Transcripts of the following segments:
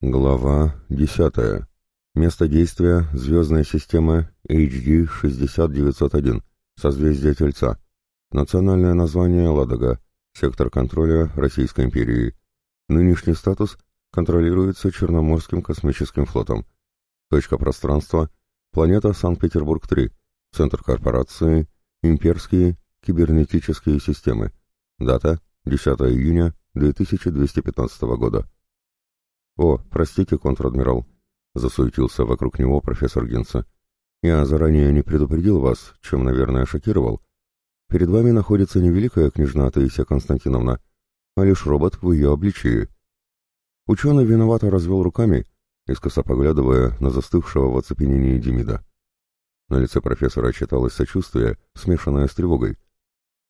Глава 10. Место действия – звездная система HD 60901, созвездие Тельца. Национальное название – Ладога, сектор контроля Российской империи. Нынешний статус контролируется Черноморским космическим флотом. Точка пространства – планета Санкт-Петербург-3, центр корпорации – имперские кибернетические системы. Дата – 10 июня 2215 года. «О, простите, контр-адмирал», — засуетился вокруг него профессор Генца. «Я заранее не предупредил вас, чем, наверное, шокировал. Перед вами находится не великая княжна Таисия Константиновна, а лишь робот в ее обличии». Ученый виновато развел руками, искоса поглядывая на застывшего в оцепенении Демида. На лице профессора читалось сочувствие, смешанное с тревогой.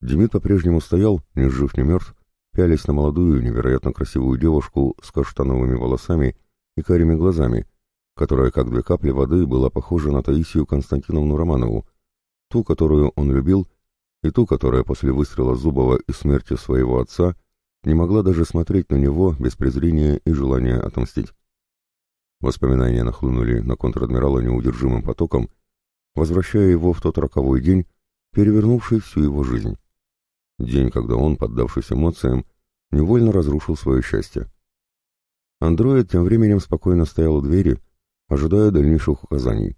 Демид по-прежнему стоял, ни жив, ни мертв, пялись на молодую, невероятно красивую девушку с каштановыми волосами и карими глазами, которая, как две капли воды, была похожа на Таисию Константиновну Романову, ту, которую он любил, и ту, которая после выстрела Зубова и смерти своего отца не могла даже смотреть на него без презрения и желания отомстить. Воспоминания нахлынули на контр-адмирала неудержимым потоком, возвращая его в тот роковой день, перевернувший всю его жизнь. День, когда он, поддавшись эмоциям, невольно разрушил свое счастье. Андроид тем временем спокойно стоял у двери, ожидая дальнейших указаний.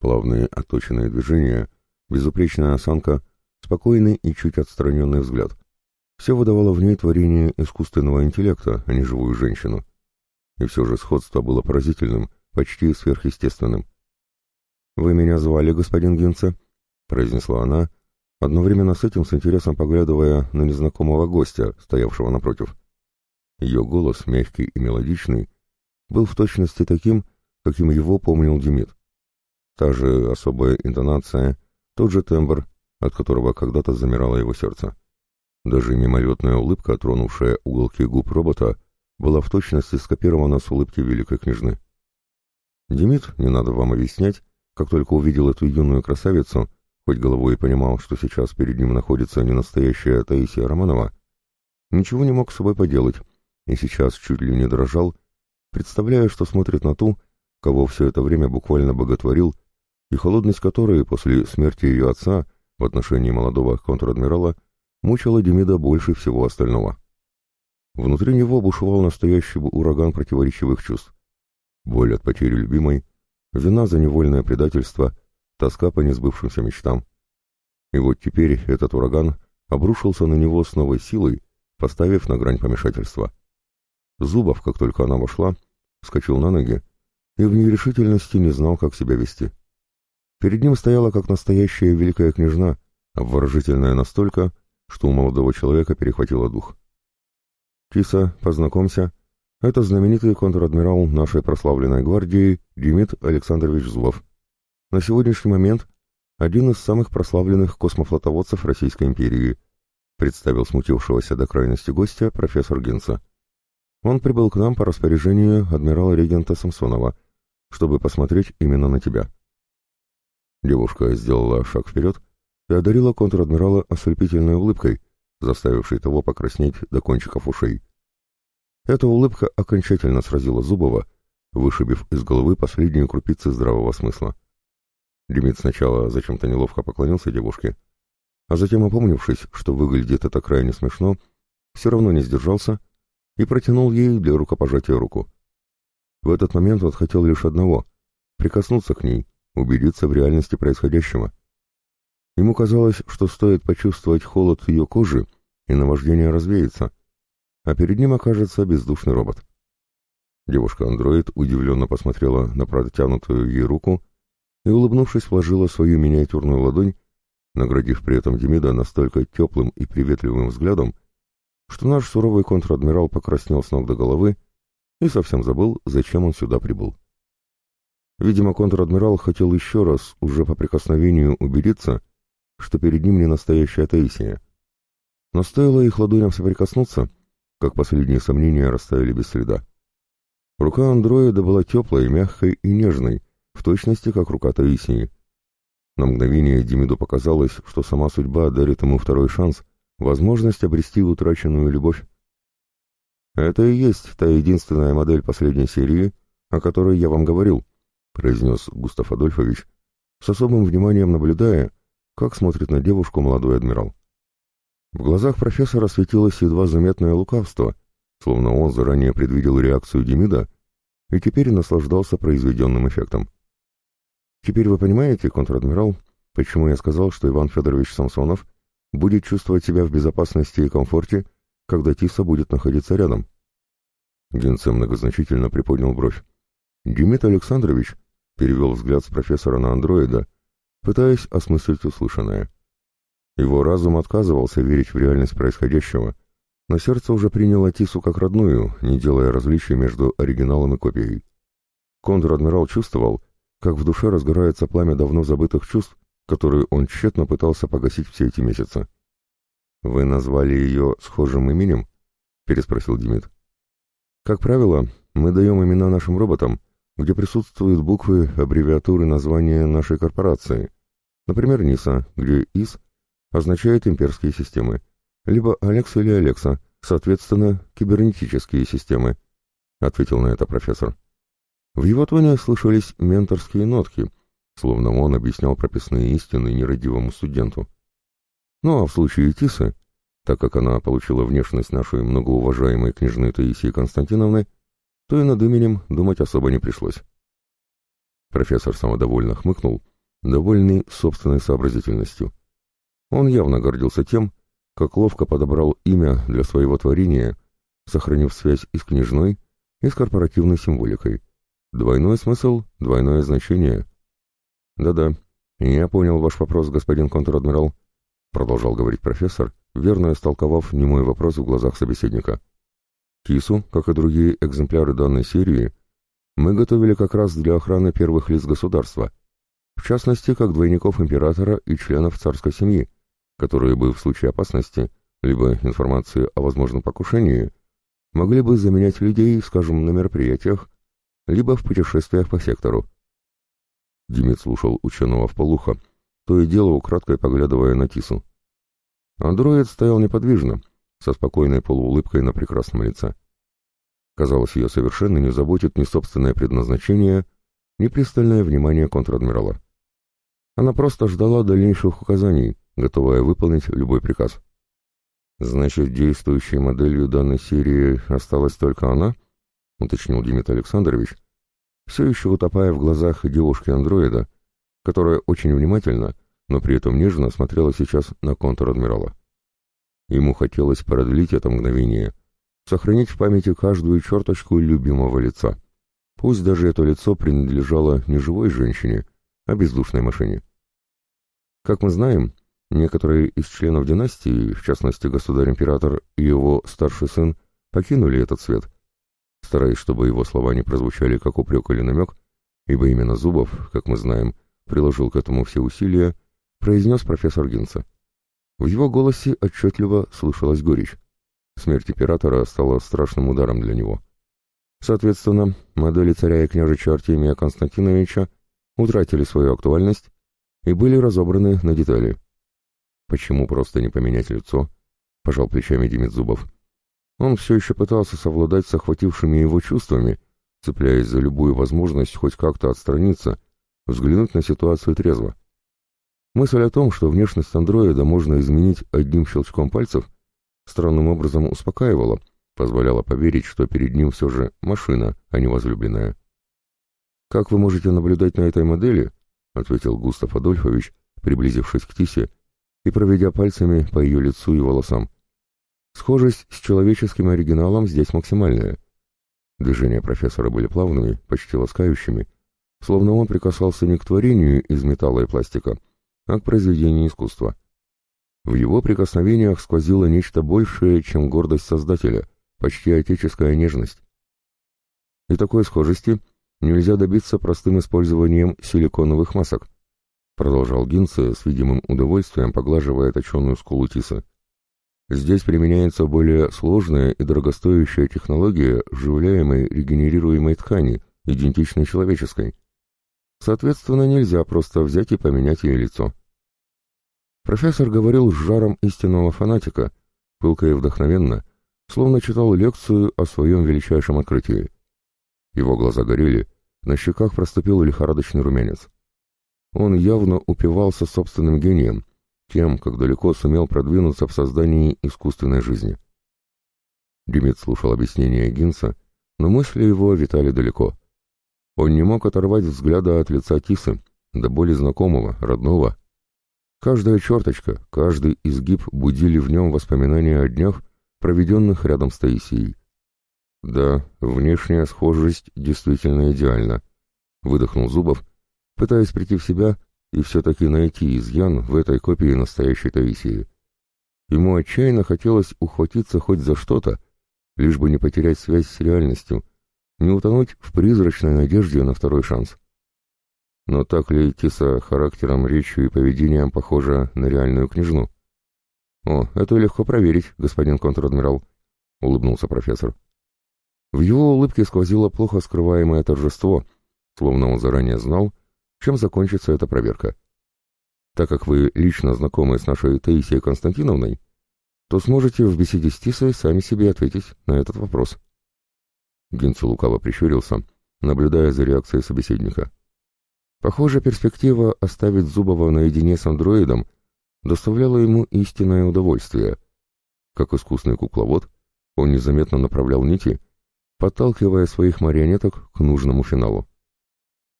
Плавные отточенные движения, безупречная осанка, спокойный и чуть отстраненный взгляд. Все выдавало в ней творение искусственного интеллекта, а не живую женщину. И все же сходство было поразительным, почти сверхъестественным. «Вы меня звали, господин Гинце?» — произнесла она, одновременно с этим с интересом поглядывая на незнакомого гостя, стоявшего напротив. Ее голос, мягкий и мелодичный, был в точности таким, каким его помнил Демид. Та же особая интонация, тот же тембр, от которого когда-то замирало его сердце. Даже мимолетная улыбка, тронувшая уголки губ робота, была в точности скопирована с улыбки великой княжны. Демид, не надо вам объяснять, как только увидел эту юную красавицу, хоть головой и понимал, что сейчас перед ним находится не настоящая Таисия Романова, ничего не мог с собой поделать, и сейчас чуть ли не дрожал, представляя, что смотрит на ту, кого все это время буквально боготворил, и холодность которой после смерти ее отца в отношении молодого контр-адмирала мучила Демида больше всего остального. Внутри него бушевал настоящий ураган противоречивых чувств. Боль от потери любимой, вина за невольное предательство — тоска по несбывшимся мечтам. И вот теперь этот ураган обрушился на него с новой силой, поставив на грань помешательства. Зубов, как только она вошла, вскочил на ноги и в нерешительности не знал, как себя вести. Перед ним стояла как настоящая великая княжна, обворожительная настолько, что у молодого человека перехватило дух. «Киса, познакомься, это знаменитый контр-адмирал нашей прославленной гвардии Демид Александрович Зубов на сегодняшний момент один из самых прославленных космофлотоводцев Российской империи, представил смутившегося до крайности гостя профессор Гинца. Он прибыл к нам по распоряжению адмирала-регента Самсонова, чтобы посмотреть именно на тебя. Девушка сделала шаг вперед и одарила контр-адмирала ослепительной улыбкой, заставившей того покраснеть до кончиков ушей. Эта улыбка окончательно сразила Зубова, вышибив из головы последние крупицы здравого смысла. Демид сначала зачем-то неловко поклонился девушке, а затем, опомнившись, что выглядит это крайне смешно, все равно не сдержался и протянул ей для рукопожатия руку. В этот момент он хотел лишь одного — прикоснуться к ней, убедиться в реальности происходящего. Ему казалось, что стоит почувствовать холод ее кожи, и наваждение развеется, а перед ним окажется бездушный робот. Девушка-андроид удивленно посмотрела на протянутую ей руку и, улыбнувшись, вложила свою миниатюрную ладонь, наградив при этом Демида настолько теплым и приветливым взглядом, что наш суровый контр-адмирал покраснел с ног до головы и совсем забыл, зачем он сюда прибыл. Видимо, контр-адмирал хотел еще раз, уже по прикосновению, убедиться, что перед ним не настоящая Таисия. Но стоило их ладоням соприкоснуться, как последние сомнения растаяли без следа. Рука андроида была теплой, мягкой и нежной, в точности как рука Таисии. На мгновение Демиду показалось, что сама судьба дарит ему второй шанс, возможность обрести утраченную любовь. «Это и есть та единственная модель последней серии, о которой я вам говорил», произнес Густав Адольфович, с особым вниманием наблюдая, как смотрит на девушку молодой адмирал. В глазах профессора светилось едва заметное лукавство, словно он заранее предвидел реакцию Демида и теперь наслаждался произведенным эффектом. «Теперь вы понимаете, контр-адмирал, почему я сказал, что Иван Федорович Самсонов будет чувствовать себя в безопасности и комфорте, когда Тиса будет находиться рядом?» Генце многозначительно приподнял бровь. Демид Александрович перевел взгляд с профессора на андроида, пытаясь осмыслить услышанное. Его разум отказывался верить в реальность происходящего, но сердце уже приняло Тису как родную, не делая различий между оригиналом и копией. Контр-адмирал чувствовал, как в душе разгорается пламя давно забытых чувств, которые он тщетно пытался погасить все эти месяцы. «Вы назвали ее схожим именем?» — переспросил Демид. «Как правило, мы даем имена нашим роботам, где присутствуют буквы аббревиатуры названия нашей корпорации. Например, НИСА, где ИС означает имперские системы, либо Алекс или Алекса, соответственно, кибернетические системы, ответил на это профессор. В его тоне слышались менторские нотки, словно он объяснял прописные истины нерадивому студенту. Ну а в случае Тисы, так как она получила внешность нашей многоуважаемой княжны Таисии Константиновны, то и над именем думать особо не пришлось. Профессор самодовольно хмыкнул, довольный собственной сообразительностью. Он явно гордился тем, как ловко подобрал имя для своего творения, сохранив связь и с княжной, и с корпоративной символикой. Двойной смысл, двойное значение. «Да-да, я понял ваш вопрос, господин контр-адмирал», продолжал говорить профессор, верно истолковав немой вопрос в глазах собеседника. Кису, как и другие экземпляры данной серии, мы готовили как раз для охраны первых лиц государства, в частности, как двойников императора и членов царской семьи, которые бы в случае опасности, либо информации о возможном покушении, могли бы заменять людей, скажем, на мероприятиях, либо в путешествиях по сектору. Демид слушал ученого в полухо, то и дело украдкой поглядывая на Тису. Андроид стоял неподвижно, со спокойной полуулыбкой на прекрасном лице. Казалось, ее совершенно не заботит ни собственное предназначение, ни пристальное внимание контр-адмирала. Она просто ждала дальнейших указаний, готовая выполнить любой приказ. «Значит, действующей моделью данной серии осталась только она?» — уточнил Дмитрий Александрович, все еще утопая в глазах девушки-андроида, которая очень внимательно, но при этом нежно смотрела сейчас на контр-адмирала. Ему хотелось продлить это мгновение, сохранить в памяти каждую черточку любимого лица. Пусть даже это лицо принадлежало не живой женщине, а бездушной машине. Как мы знаем, некоторые из членов династии, в частности государь-император и его старший сын, покинули этот свет, стараясь, чтобы его слова не прозвучали как упрек или намек, ибо именно Зубов, как мы знаем, приложил к этому все усилия, произнес профессор Гинца. В его голосе отчетливо слышалась горечь. Смерть императора стала страшным ударом для него. Соответственно, модели царя и княжича Артемия Константиновича утратили свою актуальность и были разобраны на детали. Почему просто не поменять лицо? Пожал плечами Демид Зубов. Он все еще пытался совладать с охватившими его чувствами, цепляясь за любую возможность хоть как-то отстраниться, взглянуть на ситуацию трезво. Мысль о том, что внешность андроида можно изменить одним щелчком пальцев, странным образом успокаивала, позволяла поверить, что перед ним все же машина, а не возлюбленная. «Как вы можете наблюдать на этой модели?» — ответил Густав Адольфович, приблизившись к Тисе и проведя пальцами по ее лицу и волосам. «Схожесть с человеческим оригиналом здесь максимальная». Движения профессора были плавными, почти ласкающими, словно он прикасался не к творению из металла и пластика, а к произведению искусства. В его прикосновениях сквозило нечто большее, чем гордость Создателя, почти отеческая нежность. И такой схожести нельзя добиться простым использованием силиконовых масок, продолжал Гинце с видимым удовольствием, поглаживая точенную скулу Тиса. Здесь применяется более сложная и дорогостоящая технология вживляемой регенерируемой ткани, идентичной человеческой. Соответственно, нельзя просто взять и поменять ей лицо. Профессор говорил с жаром истинного фанатика, пылко и вдохновенно, словно читал лекцию о своем величайшем открытии. Его глаза горели, на щеках проступил лихорадочный румянец. Он явно упивался собственным гением, тем, как далеко сумел продвинуться в создании искусственной жизни. Демид слушал объяснения Гинса, но мысли его витали далеко. Он не мог оторвать взгляда от лица Тисы, до более знакомого, родного. Каждая черточка, каждый изгиб будили в нем воспоминания о днях, проведенных рядом с Таисией. Да, внешняя схожесть действительно идеальна, выдохнул Зубов, пытаясь прийти в себя и все-таки найти изъян в этой копии настоящей Таисии. Ему отчаянно хотелось ухватиться хоть за что-то, лишь бы не потерять связь с реальностью, не утонуть в призрачной надежде на второй шанс. Но так ли Тиса характером, речью и поведением похожа на реальную княжну? «О, это легко проверить, господин контр-адмирал», — улыбнулся профессор. В его улыбке сквозило плохо скрываемое торжество, словно он заранее знал, чем закончится эта проверка. Так как вы лично знакомы с нашей Таисией Константиновной, то сможете в беседе с Тисой сами себе ответить на этот вопрос. Гинцу лукаво прищурился, наблюдая за реакцией собеседника. Похоже, перспектива оставить Зубова наедине с андроидом доставляла ему истинное удовольствие. Как искусный кукловод, он незаметно направлял нити, подталкивая своих марионеток к нужному финалу.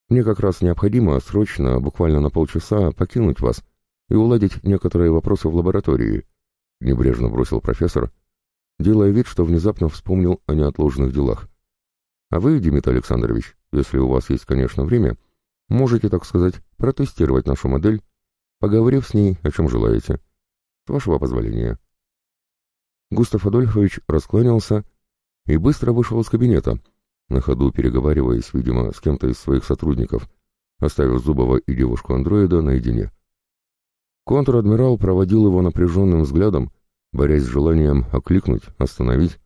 Мне как раз необходимо срочно, буквально на полчаса, покинуть вас и уладить некоторые вопросы в лаборатории», — небрежно бросил профессор, делая вид, что внезапно вспомнил о неотложных делах. «А вы, Дмитрий Александрович, если у вас есть, конечно, время, можете, так сказать, протестировать нашу модель, поговорив с ней, о чем желаете. С вашего позволения». Густав Адольфович раскланялся и быстро вышел из кабинета, — на ходу переговариваясь, видимо, с кем-то из своих сотрудников, оставив Зубова и девушку-андроида наедине. Контр-адмирал проводил его напряженным взглядом, борясь с желанием окликнуть, остановить.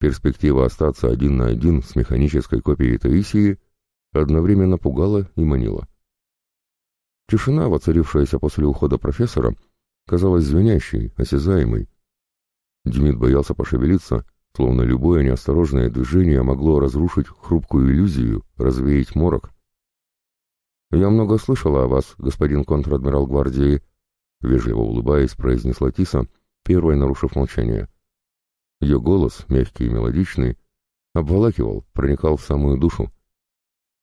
Перспектива остаться один на один с механической копией Таисии одновременно пугала и манила. Тишина, воцарившаяся после ухода профессора, казалась звенящей, осязаемой. Демид боялся пошевелиться, словно любое неосторожное движение могло разрушить хрупкую иллюзию, развеять морок. «Я много слышала о вас, господин контр-адмирал гвардии», — вежливо улыбаясь, произнесла Тиса, первой нарушив молчание. Ее голос, мягкий и мелодичный, обволакивал, проникал в самую душу.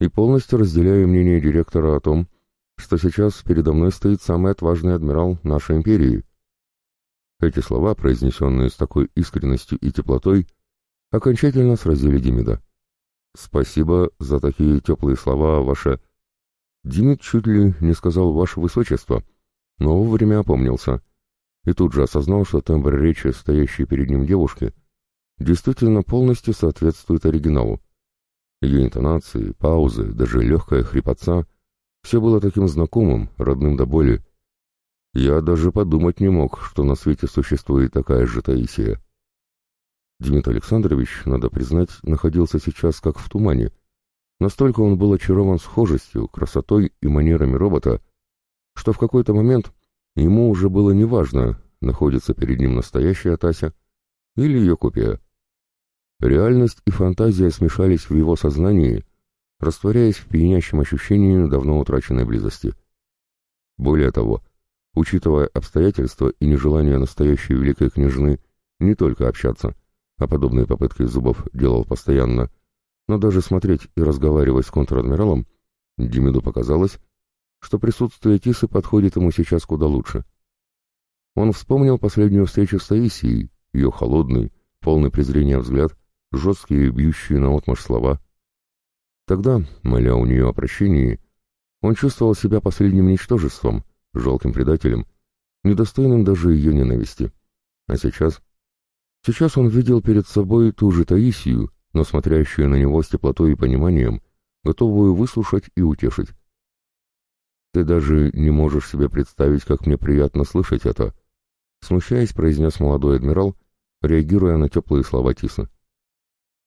И полностью разделяю мнение директора о том, что сейчас передо мной стоит самый отважный адмирал нашей империи — эти слова, произнесенные с такой искренностью и теплотой, окончательно сразили Демида. «Спасибо за такие теплые слова, ваше...» Демид чуть ли не сказал «ваше высочество», но вовремя опомнился и тут же осознал, что тембр речи, стоящей перед ним девушки, действительно полностью соответствует оригиналу. Ее интонации, паузы, даже легкая хрипотца — все было таким знакомым, родным до боли, я даже подумать не мог, что на свете существует такая же Таисия. Дмитрий Александрович, надо признать, находился сейчас как в тумане. Настолько он был очарован схожестью, красотой и манерами робота, что в какой-то момент ему уже было неважно, находится перед ним настоящая Тася или ее копия. Реальность и фантазия смешались в его сознании, растворяясь в пьянящем ощущении давно утраченной близости. Более того, учитывая обстоятельства и нежелание настоящей великой княжны не только общаться, а подобные попытки Зубов делал постоянно, но даже смотреть и разговаривать с контр-адмиралом, Демиду показалось, что присутствие Тисы подходит ему сейчас куда лучше. Он вспомнил последнюю встречу с Таисией, ее холодный, полный презрения взгляд, жесткие, бьющие наотмашь слова. Тогда, моля у нее о прощении, он чувствовал себя последним ничтожеством, жалким предателем, недостойным даже ее ненависти. А сейчас? Сейчас он видел перед собой ту же Таисию, но смотрящую на него с теплотой и пониманием, готовую выслушать и утешить. «Ты даже не можешь себе представить, как мне приятно слышать это», смущаясь, произнес молодой адмирал, реагируя на теплые слова Тиса.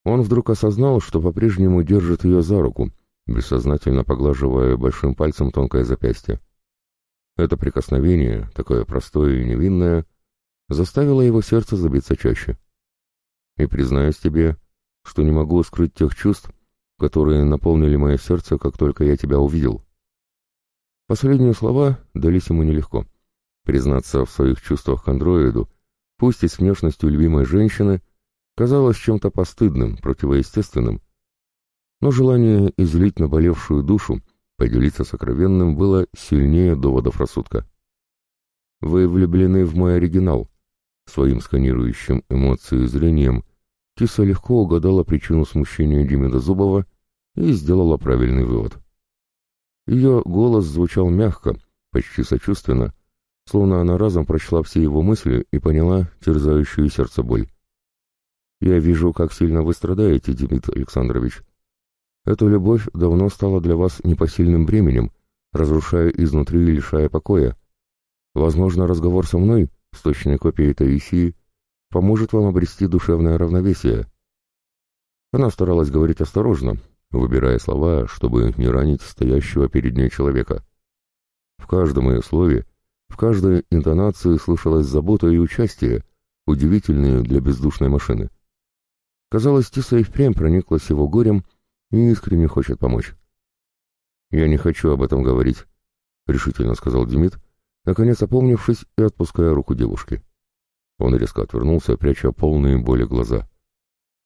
Он вдруг осознал, что по-прежнему держит ее за руку, бессознательно поглаживая большим пальцем тонкое запястье. Это прикосновение, такое простое и невинное, заставило его сердце забиться чаще. И признаюсь тебе, что не могу скрыть тех чувств, которые наполнили мое сердце, как только я тебя увидел. Последние слова дались ему нелегко. Признаться в своих чувствах к андроиду, пусть и с внешностью любимой женщины, казалось чем-то постыдным, противоестественным. Но желание излить наболевшую душу, поделиться сокровенным, было сильнее доводов рассудка. «Вы влюблены в мой оригинал», Своим сканирующим эмоции зрением Киса легко угадала причину смущения Демида Зубова и сделала правильный вывод. Ее голос звучал мягко, почти сочувственно, словно она разом прочла все его мысли и поняла терзающую сердце боль. «Я вижу, как сильно вы страдаете, Демид Александрович. Эта любовь давно стала для вас непосильным бременем, разрушая изнутри и лишая покоя. Возможно, разговор со мной с точной копией Таисии, поможет вам обрести душевное равновесие. Она старалась говорить осторожно, выбирая слова, чтобы не ранить стоящего перед ней человека. В каждом ее слове, в каждой интонации слышалась забота и участие, удивительные для бездушной машины. Казалось, Тиса и впрямь прониклась его горем и искренне хочет помочь. «Я не хочу об этом говорить», — решительно сказал Демид, наконец опомнившись и отпуская руку девушки. Он резко отвернулся, пряча полные боли глаза.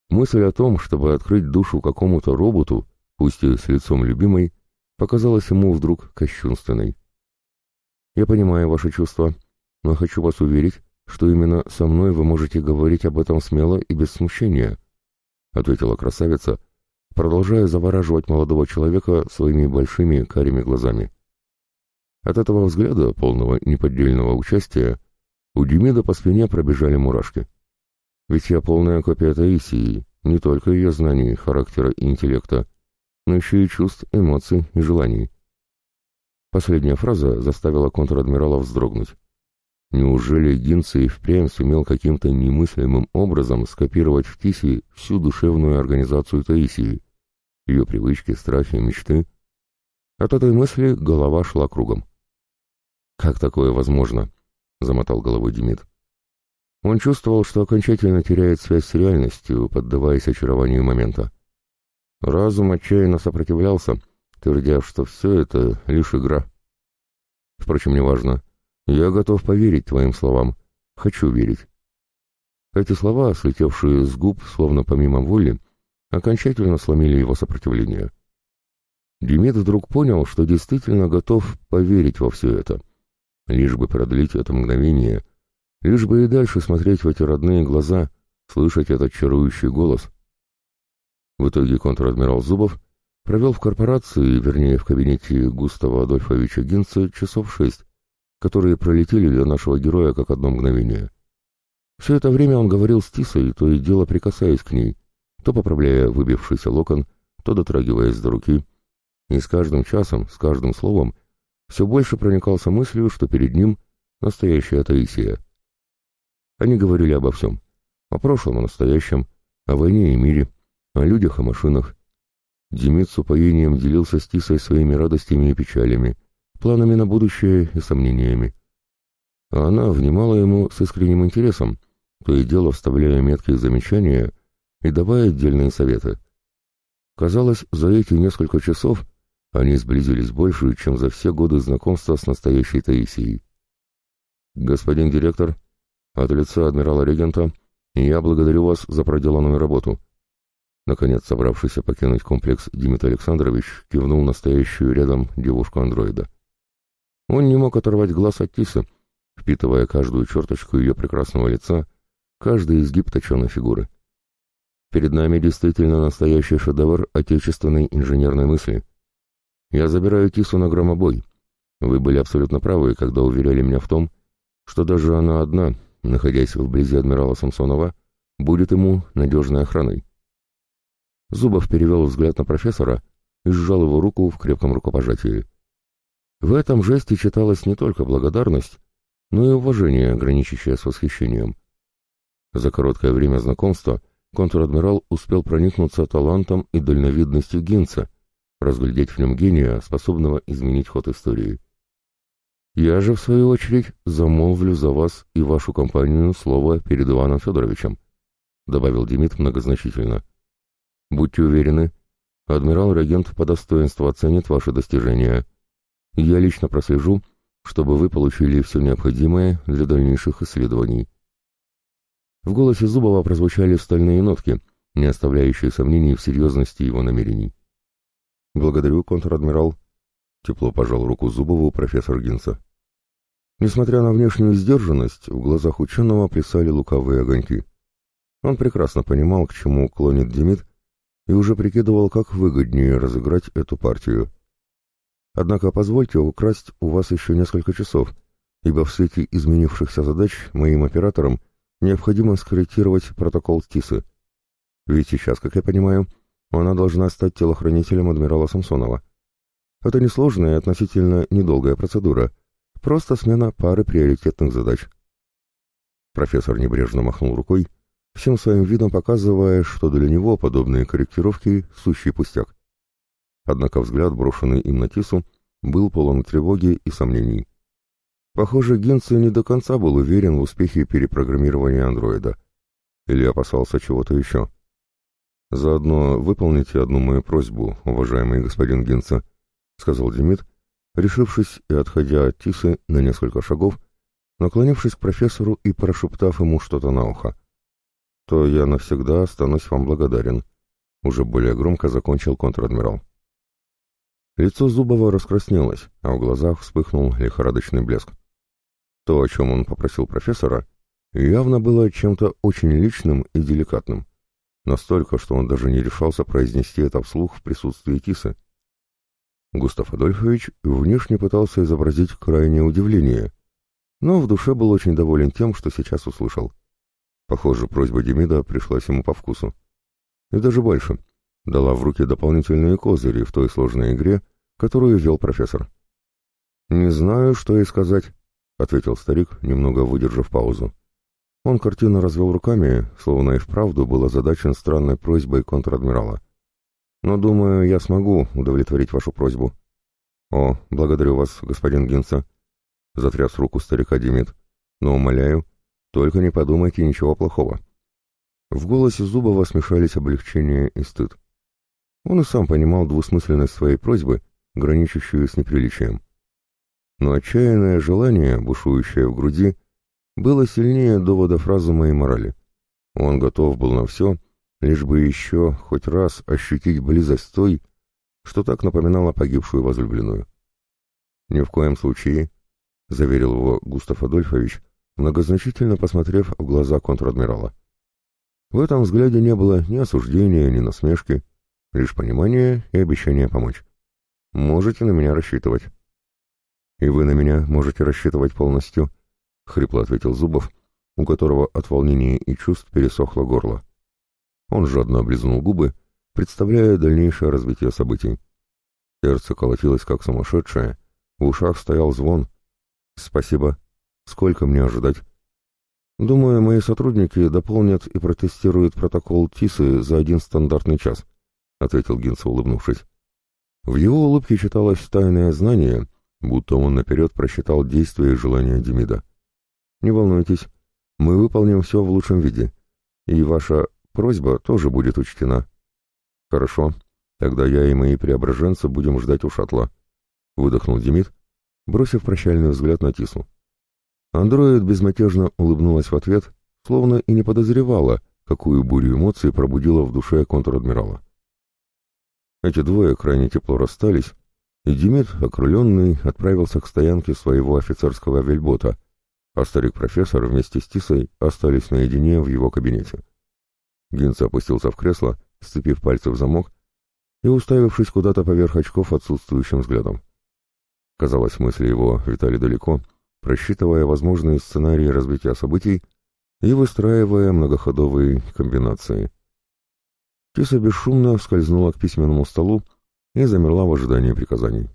Мысль о том, чтобы открыть душу какому-то роботу, пусть и с лицом любимой, показалась ему вдруг кощунственной. «Я понимаю ваши чувства, но хочу вас уверить, что именно со мной вы можете говорить об этом смело и без смущения», — ответила красавица, продолжая завораживать молодого человека своими большими карими глазами. От этого взгляда, полного неподдельного участия, у Демида по спине пробежали мурашки. Ведь я полная копия Таисии, не только ее знаний, характера и интеллекта, но еще и чувств, эмоций и желаний. Последняя фраза заставила контр-адмирала вздрогнуть. Неужели Гинци и впрямь сумел каким-то немыслимым образом скопировать в Тисе всю душевную организацию Таисии, ее привычки, страхи, мечты? От этой мысли голова шла кругом. «Как такое возможно?» — замотал головой Демид. Он чувствовал, что окончательно теряет связь с реальностью, поддаваясь очарованию момента. Разум отчаянно сопротивлялся, твердя, что все это лишь игра. Впрочем, неважно. Я готов поверить твоим словам. Хочу верить. Эти слова, слетевшие с губ, словно помимо воли, окончательно сломили его сопротивление. Демид вдруг понял, что действительно готов поверить во все это лишь бы продлить это мгновение, лишь бы и дальше смотреть в эти родные глаза, слышать этот чарующий голос. В итоге контр-адмирал Зубов провел в корпорации, вернее в кабинете Густава Адольфовича Гинца, часов шесть, которые пролетели для нашего героя как одно мгновение. Все это время он говорил с Тисой, то и дело прикасаясь к ней, то поправляя выбившийся локон, то дотрагиваясь до руки. И с каждым часом, с каждым словом все больше проникался мыслью, что перед ним настоящая Таисия. Они говорили обо всем. О прошлом, о настоящем, о войне и мире, о людях и машинах. Демид с упоением делился с Тисой своими радостями и печалями, планами на будущее и сомнениями. А она внимала ему с искренним интересом, то и дело вставляя меткие замечания и давая отдельные советы. Казалось, за эти несколько часов они сблизились больше, чем за все годы знакомства с настоящей Таисией. «Господин директор, от лица адмирала-регента, я благодарю вас за проделанную работу». Наконец, собравшийся покинуть комплекс Дмитрий Александрович кивнул настоящую рядом девушку-андроида. Он не мог оторвать глаз от Тисы, впитывая каждую черточку ее прекрасного лица, каждый изгиб точеной фигуры. Перед нами действительно настоящий шедевр отечественной инженерной мысли — я забираю Тису на громобой. Вы были абсолютно правы, когда уверяли меня в том, что даже она одна, находясь вблизи адмирала Самсонова, будет ему надежной охраной. Зубов перевел взгляд на профессора и сжал его руку в крепком рукопожатии. В этом жесте читалась не только благодарность, но и уважение, граничащее с восхищением. За короткое время знакомства контр-адмирал успел проникнуться талантом и дальновидностью Гинца, разглядеть в нем гения, способного изменить ход истории. Я же, в свою очередь, замолвлю за вас и вашу компанию слово перед Иваном Федоровичем. добавил Демид многозначительно. Будьте уверены, адмирал-регент по достоинству оценит ваши достижения. Я лично прослежу, чтобы вы получили все необходимое для дальнейших исследований. В голосе Зубова прозвучали стальные нотки, не оставляющие сомнений в серьезности его намерений. «Благодарю, контр-адмирал», — тепло пожал руку Зубову профессор Гинца. Несмотря на внешнюю сдержанность, в глазах ученого плясали лукавые огоньки. Он прекрасно понимал, к чему клонит Демид, и уже прикидывал, как выгоднее разыграть эту партию. Однако позвольте украсть у вас еще несколько часов, ибо в свете изменившихся задач моим операторам необходимо скорректировать протокол ТИСы. Ведь сейчас, как я понимаю, она должна стать телохранителем адмирала Самсонова. Это несложная и относительно недолгая процедура, просто смена пары приоритетных задач. Профессор небрежно махнул рукой, всем своим видом показывая, что для него подобные корректировки — сущий пустяк. Однако взгляд, брошенный им на Тису, был полон тревоги и сомнений. Похоже, Генци не до конца был уверен в успехе перепрограммирования андроида. Или опасался чего-то еще. «Заодно выполните одну мою просьбу, уважаемый господин Генце», — сказал Демид, решившись и отходя от Тисы на несколько шагов, наклонившись к профессору и прошептав ему что-то на ухо. «То я навсегда останусь вам благодарен», — уже более громко закончил контр-адмирал. Лицо Зубова раскраснелось, а в глазах вспыхнул лихорадочный блеск. То, о чем он попросил профессора, явно было чем-то очень личным и деликатным. Настолько, что он даже не решался произнести это вслух в присутствии Тисы. Густав Адольфович внешне пытался изобразить крайнее удивление, но в душе был очень доволен тем, что сейчас услышал. Похоже, просьба Демида пришлась ему по вкусу. И даже больше. Дала в руки дополнительные козыри в той сложной игре, которую вел профессор. «Не знаю, что и сказать», — ответил старик, немного выдержав паузу. Он картинно развел руками, словно и вправду был озадачен странной просьбой контр-адмирала. «Но, думаю, я смогу удовлетворить вашу просьбу». «О, благодарю вас, господин Гинца», — затряс руку старика Демид. «Но, умоляю, только не подумайте ничего плохого». В голосе Зубова смешались облегчение и стыд. Он и сам понимал двусмысленность своей просьбы, граничащую с неприличием. Но отчаянное желание, бушующее в груди, было сильнее доводов разума и морали. Он готов был на все, лишь бы еще хоть раз ощутить близость той, что так напоминало погибшую возлюбленную. «Ни в коем случае», — заверил его Густав Адольфович, многозначительно посмотрев в глаза контр-адмирала. В этом взгляде не было ни осуждения, ни насмешки, лишь понимание и обещание помочь. «Можете на меня рассчитывать». «И вы на меня можете рассчитывать полностью», — хрипло ответил Зубов, у которого от волнения и чувств пересохло горло. Он жадно облизнул губы, представляя дальнейшее развитие событий. Сердце колотилось как сумасшедшее, в ушах стоял звон. «Спасибо. Сколько мне ожидать?» «Думаю, мои сотрудники дополнят и протестируют протокол ТИСы за один стандартный час», — ответил Гинца, улыбнувшись. В его улыбке читалось тайное знание, будто он наперед просчитал действия и желания Демида. «Не волнуйтесь, мы выполним все в лучшем виде, и ваша просьба тоже будет учтена». «Хорошо, тогда я и мои преображенцы будем ждать у шаттла», — выдохнул Демид, бросив прощальный взгляд на Тису. Андроид безмятежно улыбнулась в ответ, словно и не подозревала, какую бурю эмоций пробудила в душе контр-адмирала. Эти двое крайне тепло расстались, и Демид, окрыленный, отправился к стоянке своего офицерского вельбота, а старик-профессор вместе с Тисой остались наедине в его кабинете. Гинц опустился в кресло, сцепив пальцы в замок и уставившись куда-то поверх очков отсутствующим взглядом. Казалось, мысли его витали далеко, просчитывая возможные сценарии развития событий и выстраивая многоходовые комбинации. Тиса бесшумно скользнула к письменному столу и замерла в ожидании приказаний.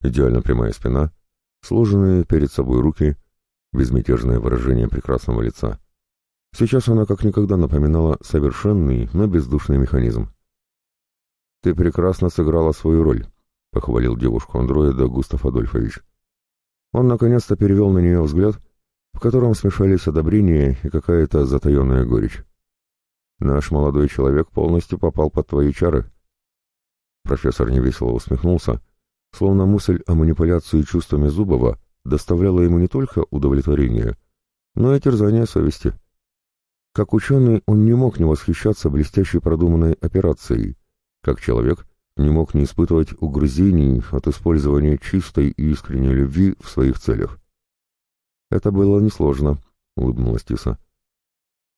Идеально прямая спина, сложенные перед собой руки, безмятежное выражение прекрасного лица. Сейчас она как никогда напоминала совершенный, но бездушный механизм. «Ты прекрасно сыграла свою роль», — похвалил девушку-андроида Густав Адольфович. Он наконец-то перевел на нее взгляд, в котором смешались одобрение и какая-то затаенная горечь. Наш молодой человек полностью попал под твои чары. Профессор невесело усмехнулся, словно мысль о манипуляции чувствами Зубова доставляла ему не только удовлетворение, но и терзание совести. Как ученый он не мог не восхищаться блестящей продуманной операцией. Как человек не мог не испытывать угрызений от использования чистой и искренней любви в своих целях. «Это было несложно», — улыбнулась Тиса.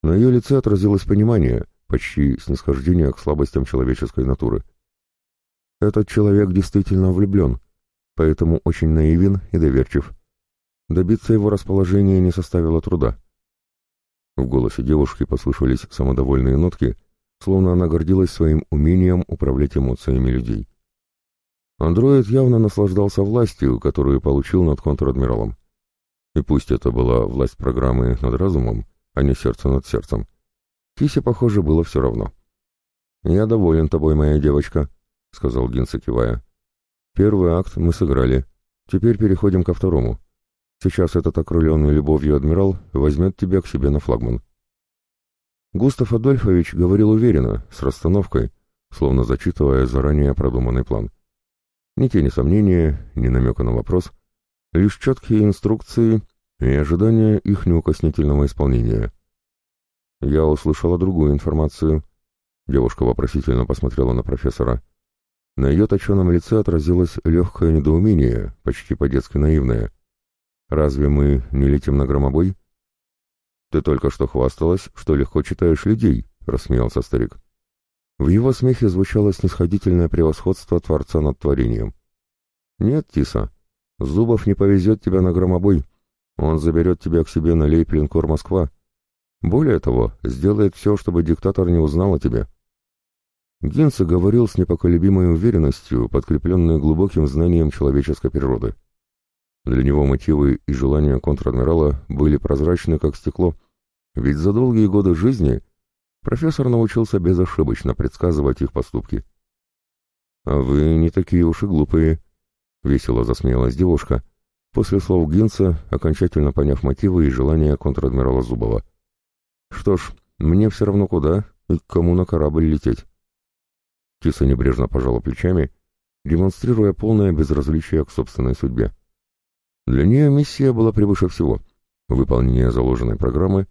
На ее лице отразилось понимание, почти снисхождение к слабостям человеческой натуры. Этот человек действительно влюблен, поэтому очень наивен и доверчив. Добиться его расположения не составило труда. В голосе девушки послышались самодовольные нотки, словно она гордилась своим умением управлять эмоциями людей. Андроид явно наслаждался властью, которую получил над контр-адмиралом. И пусть это была власть программы над разумом, а не сердце над сердцем, Кисе, похоже, было все равно. «Я доволен тобой, моя девочка», — сказал Гинса, кивая. «Первый акт мы сыграли. Теперь переходим ко второму. Сейчас этот окрыленный любовью адмирал возьмет тебя к себе на флагман». Густав Адольфович говорил уверенно, с расстановкой, словно зачитывая заранее продуманный план. Ни тени сомнения, ни намека на вопрос, лишь четкие инструкции и ожидание их неукоснительного исполнения. Я услышала другую информацию. Девушка вопросительно посмотрела на профессора. На ее точеном лице отразилось легкое недоумение, почти по-детски наивное. «Разве мы не летим на громобой?» «Ты только что хвасталась, что легко читаешь людей», — рассмеялся старик. В его смехе звучало снисходительное превосходство Творца над творением. «Нет, Тиса, Зубов не повезет тебя на громобой. Он заберет тебя к себе на лейб-линкор «Москва». Более того, сделает все, чтобы диктатор не узнал о тебе». Гинце говорил с непоколебимой уверенностью, подкрепленной глубоким знанием человеческой природы. Для него мотивы и желания контр-адмирала были прозрачны, как стекло, ведь за долгие годы жизни профессор научился безошибочно предсказывать их поступки. «А вы не такие уж и глупые», — весело засмеялась девушка, после слов Гинца, окончательно поняв мотивы и желания контр-адмирала Зубова. «Что ж, мне все равно куда и к кому на корабль лететь». Киса небрежно пожала плечами, демонстрируя полное безразличие к собственной судьбе. Для нее миссия была превыше всего — выполнение заложенной программы,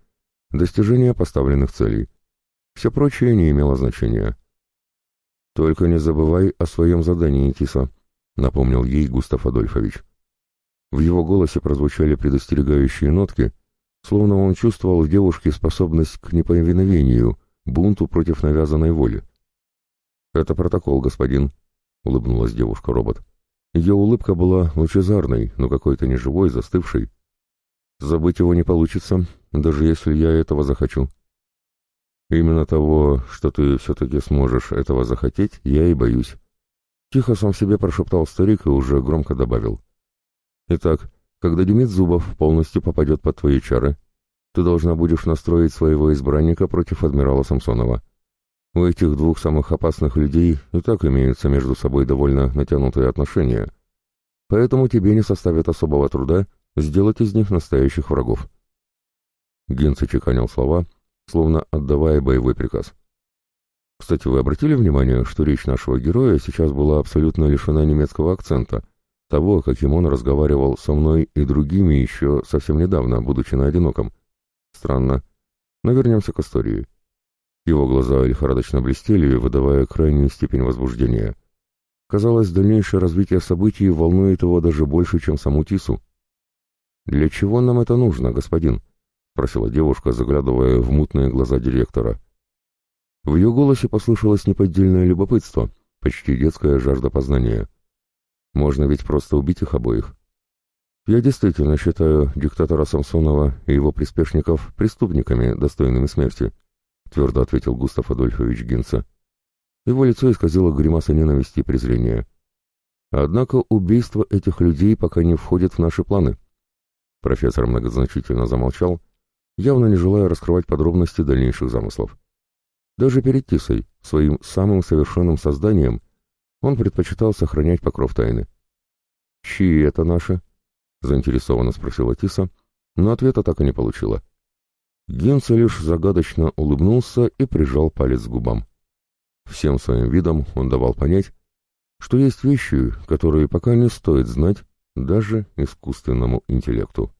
достижение поставленных целей. Все прочее не имело значения. «Только не забывай о своем задании, Тиса», — напомнил ей Густав Адольфович. В его голосе прозвучали предостерегающие нотки, словно он чувствовал в девушке способность к неповиновению, бунту против навязанной воли. «Это протокол, господин», — улыбнулась девушка-робот. Ее улыбка была лучезарной, но какой-то неживой, застывшей. Забыть его не получится, даже если я этого захочу. Именно того, что ты все-таки сможешь этого захотеть, я и боюсь. Тихо сам себе прошептал старик и уже громко добавил. Итак, когда Демид Зубов полностью попадет под твои чары, ты должна будешь настроить своего избранника против адмирала Самсонова. У этих двух самых опасных людей и так имеются между собой довольно натянутые отношения, поэтому тебе не составит особого труда сделать из них настоящих врагов. Генц чеканил слова, словно отдавая боевой приказ. Кстати, вы обратили внимание, что речь нашего героя сейчас была абсолютно лишена немецкого акцента, того, каким он разговаривал со мной и другими еще совсем недавно, будучи на одиноком? Странно. Но вернемся к истории. Его глаза лихорадочно блестели, выдавая крайнюю степень возбуждения. Казалось, дальнейшее развитие событий волнует его даже больше, чем саму Тису. «Для чего нам это нужно, господин?» — спросила девушка, заглядывая в мутные глаза директора. В ее голосе послышалось неподдельное любопытство, почти детская жажда познания. «Можно ведь просто убить их обоих». «Я действительно считаю диктатора Самсонова и его приспешников преступниками, достойными смерти», твердо ответил Густав Адольфович Гинца. Его лицо исказило гримаса ненависти и презрения. Однако убийство этих людей пока не входит в наши планы. Профессор многозначительно замолчал, явно не желая раскрывать подробности дальнейших замыслов. Даже перед Тисой, своим самым совершенным созданием, он предпочитал сохранять покров тайны. «Чьи это наши?» — заинтересованно спросила Тиса, но ответа так и не получила. Гинце лишь загадочно улыбнулся и прижал палец к губам. Всем своим видом он давал понять, что есть вещи, которые пока не стоит знать даже искусственному интеллекту.